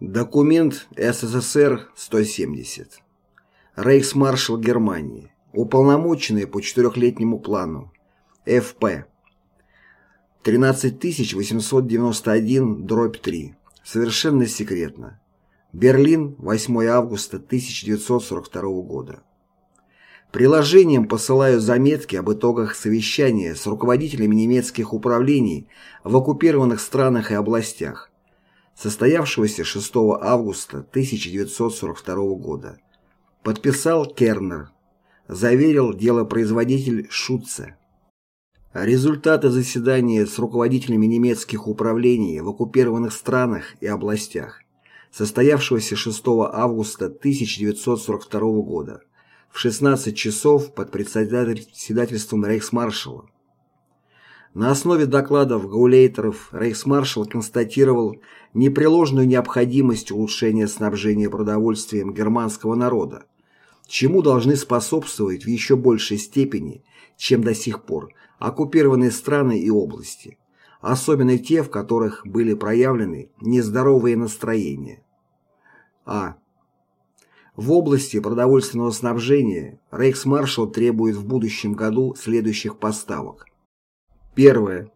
Документ СССР-170. Рейхсмаршал Германии. Уполномоченный по четырехлетнему плану. ФП. 13891, дробь 3. Совершенно секретно. Берлин, 8 августа 1942 года. Приложением посылаю заметки об итогах совещания с руководителями немецких управлений в оккупированных странах и областях, состоявшегося 6 августа 1942 года. Подписал Кернер. Заверил делопроизводитель Шутце. Результаты заседания с руководителями немецких управлений в оккупированных странах и областях, состоявшегося 6 августа 1942 года, в 16 часов под председательством рейхсмаршала. На основе докладов гаулейтеров рейхсмаршал констатировал непреложную необходимость улучшения снабжения продовольствием германского народа, чему должны способствовать в еще большей степени, чем до сих пор, оккупированные страны и области, особенно те, в которых были проявлены нездоровые настроения. А. В области продовольственного снабжения рейхсмаршал требует в будущем году следующих поставок – Первое.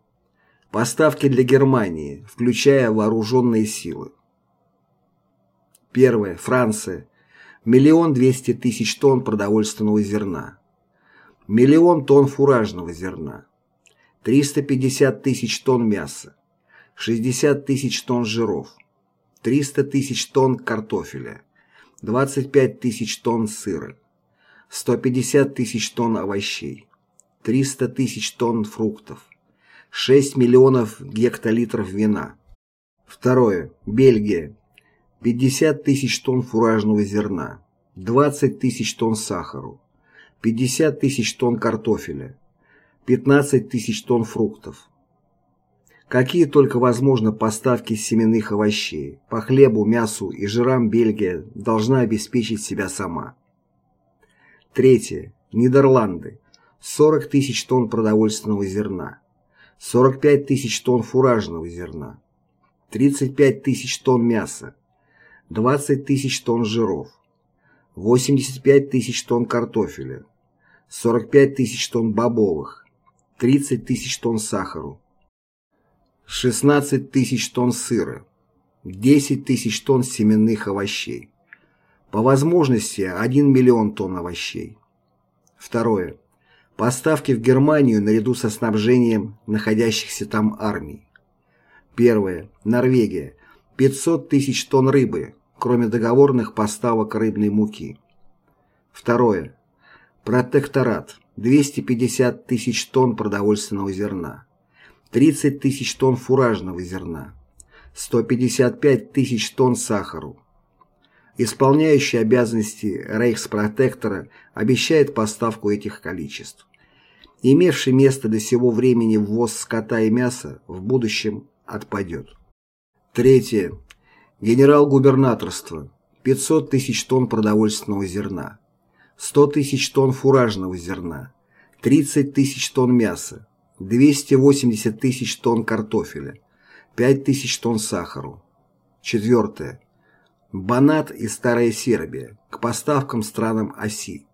Поставки для Германии, включая вооруженные силы. Первое. Франция. Миллион двести тысяч тонн продовольственного зерна. Миллион тонн фуражного зерна. 350 тысяч тонн мяса. 60 тысяч тонн жиров. 300 тысяч тонн картофеля. 25 тысяч тонн сыра. 150 тысяч тонн овощей. 300 тысяч тонн фруктов. 6 миллионов гектолитров вина. Второе. Бельгия. 50 тысяч тонн фуражного зерна. 20 тысяч тонн сахару. 50 тысяч тонн картофеля. 15 тысяч тонн фруктов. Какие только возможно поставки семенных овощей, по хлебу, мясу и жирам Бельгия должна обеспечить себя сама. Третье. Нидерланды. 40 тысяч тонн продовольственного зерна. 45 тысяч тонн фуражного зерна, 35 тысяч тонн мяса, 20 тысяч тонн жиров, 85 тысяч тонн картофеля, 45 тысяч тонн бобовых, 30 тысяч тонн сахару, 16 тысяч тонн сыра, 10 тысяч тонн семенных овощей. По возможности 1 миллион тонн овощей. Второе. Поставки в Германию наряду со снабжением находящихся там армий. Первое. Норвегия. 500 тысяч тонн рыбы, кроме договорных поставок рыбной муки. Второе. Протекторат. 250 тысяч тонн продовольственного зерна. 30 тысяч тонн фуражного зерна. 155 тысяч тонн сахару. Исполняющий обязанности рейхспротектора обещает поставку этих количеств имевший место до сего времени ввоз скота и мяса, в будущем отпадет. Третье. Генерал-губернаторство. 500 тысяч тонн продовольственного зерна. 100 тысяч тонн фуражного зерна. 30 тысяч тонн мяса. 280 тысяч тонн картофеля. 5 тысяч тонн сахару. Четвертое. Банат и Старая Сербия к поставкам странам оси.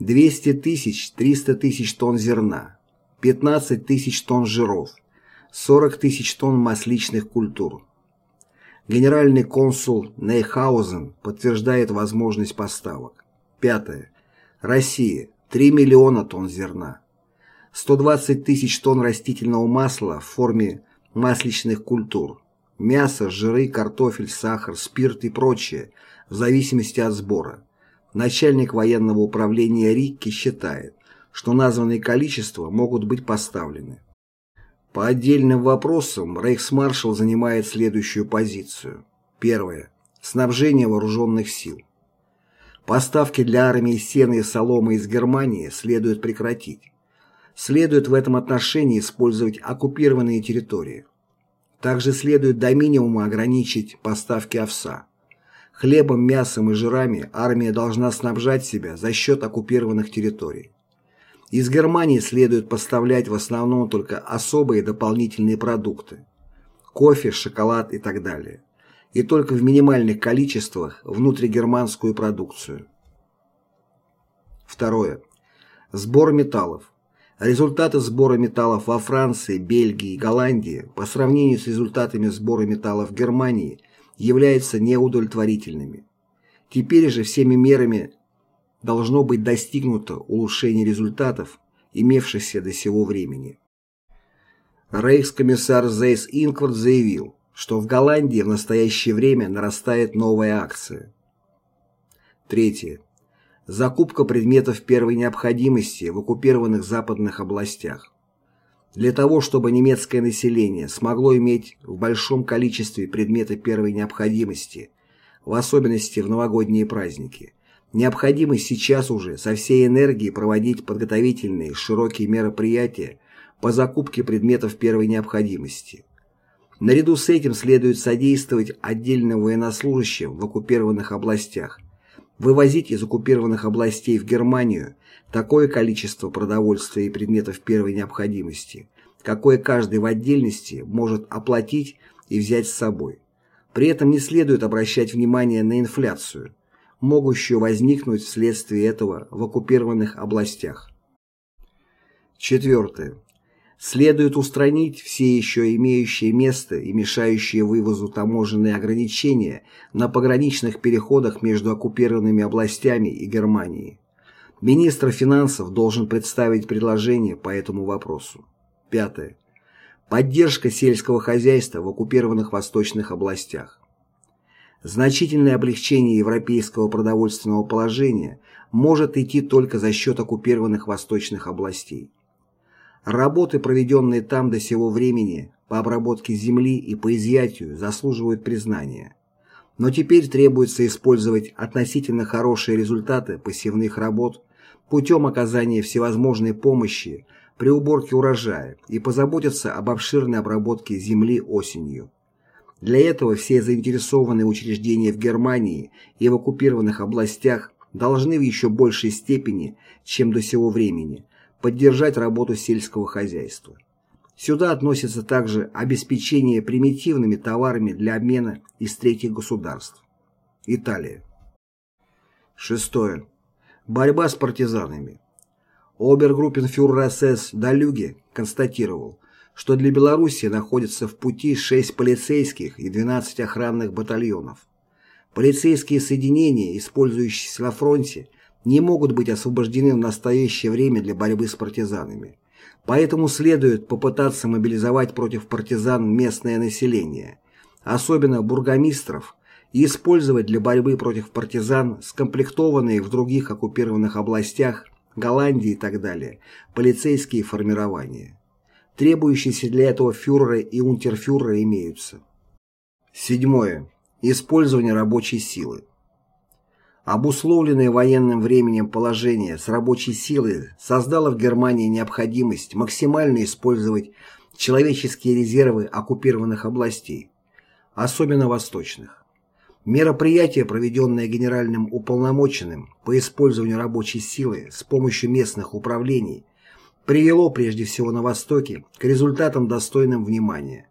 200 тысяч, 300 тысяч тонн зерна, 15 тысяч тонн жиров, 40 тысяч тонн масличных культур. Генеральный консул Нейхаузен подтверждает возможность поставок. Пятое. Россия. 3 миллиона тонн зерна. 120 тысяч тонн растительного масла в форме масличных культур. Мясо, жиры, картофель, сахар, спирт и прочее, в зависимости от сбора. Начальник военного управления Рикки считает, что названные количества могут быть поставлены. По отдельным вопросам рейхсмаршал занимает следующую позицию. Первое. Снабжение вооруженных сил. Поставки для армии сена и соломы из Германии следует прекратить. Следует в этом отношении использовать оккупированные территории. Также следует до минимума ограничить поставки овса. Хлебом, мясом и жирами армия должна снабжать себя за счет оккупированных территорий. Из Германии следует поставлять в основном только особые дополнительные продукты – кофе, шоколад и так далее. и только в минимальных количествах внутригерманскую продукцию. Второе. Сбор металлов. Результаты сбора металлов во Франции, Бельгии и Голландии по сравнению с результатами сбора металлов в Германии являются неудовлетворительными. Теперь же всеми мерами должно быть достигнуто улучшение результатов, имевшихся до сего времени. Рейхскомиссар Зейс Инквард заявил, что в Голландии в настоящее время нарастает новая акция. Третье. Закупка предметов первой необходимости в оккупированных западных областях. Для того, чтобы немецкое население смогло иметь в большом количестве предметы первой необходимости, в особенности в новогодние праздники, необходимо сейчас уже со всей энергией проводить подготовительные широкие мероприятия по закупке предметов первой необходимости. Наряду с этим следует содействовать отдельным военнослужащим в оккупированных областях, вывозить из оккупированных областей в Германию такое количество продовольствия и предметов первой необходимости, какое каждый в отдельности может оплатить и взять с собой. При этом не следует обращать внимание на инфляцию, могущую возникнуть вследствие этого в оккупированных областях. Четвертое. Следует устранить все еще имеющие место и мешающие вывозу таможенные ограничения на пограничных переходах между оккупированными областями и Германией. Министр финансов должен представить предложение по этому вопросу. Пятое. Поддержка сельского хозяйства в оккупированных восточных областях. Значительное облегчение европейского продовольственного положения может идти только за счет оккупированных восточных областей. Работы, проведенные там до сего времени по обработке земли и по изъятию, заслуживают признания. Но теперь требуется использовать относительно хорошие результаты посевных работ путем оказания всевозможной помощи при уборке урожая и позаботиться об обширной обработке земли осенью. Для этого все заинтересованные учреждения в Германии и в оккупированных областях должны в еще большей степени, чем до сего времени, поддержать работу сельского хозяйства. Сюда относится также обеспечение примитивными товарами для обмена из третьих государств. Италия. Шестое. Борьба с партизанами. Обергруппенфюрер СС Далюге констатировал, что для Белоруссии находится в пути 6 полицейских и 12 охранных батальонов. Полицейские соединения, использующиеся на фронте, не могут быть освобождены в настоящее время для борьбы с партизанами. Поэтому следует попытаться мобилизовать против партизан местное население, особенно бургомистров, и использовать для борьбы против партизан скомплектованные в других оккупированных областях, Голландии и так далее, полицейские формирования. Требующиеся для этого фюреры и унтерфюреры имеются. Седьмое. Использование рабочей силы. Обусловленное военным временем положение с рабочей силой создало в Германии необходимость максимально использовать человеческие резервы оккупированных областей, особенно восточных. Мероприятие, проведенное генеральным уполномоченным по использованию рабочей силы с помощью местных управлений, привело прежде всего на Востоке к результатам достойным внимания.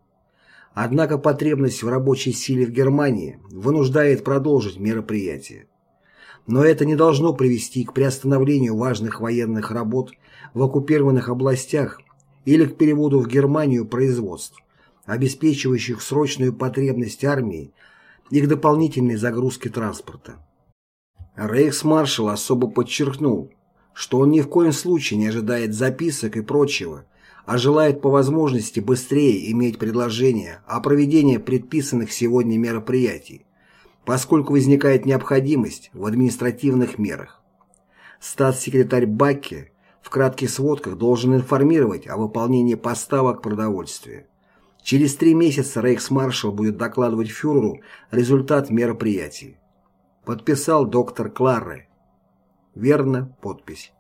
Однако потребность в рабочей силе в Германии вынуждает продолжить мероприятие. Но это не должно привести к приостановлению важных военных работ в оккупированных областях или к переводу в Германию производств, обеспечивающих срочную потребность армии и к дополнительной загрузке транспорта. Рейхсмаршал особо подчеркнул, что он ни в коем случае не ожидает записок и прочего, а желает по возможности быстрее иметь предложение о проведении предписанных сегодня мероприятий, поскольку возникает необходимость в административных мерах. Статс-секретарь Бакке в кратких сводках должен информировать о выполнении поставок продовольствия. Через три месяца рейхсмаршал будет докладывать фюреру результат мероприятий. Подписал доктор Кларре. Верно, подпись.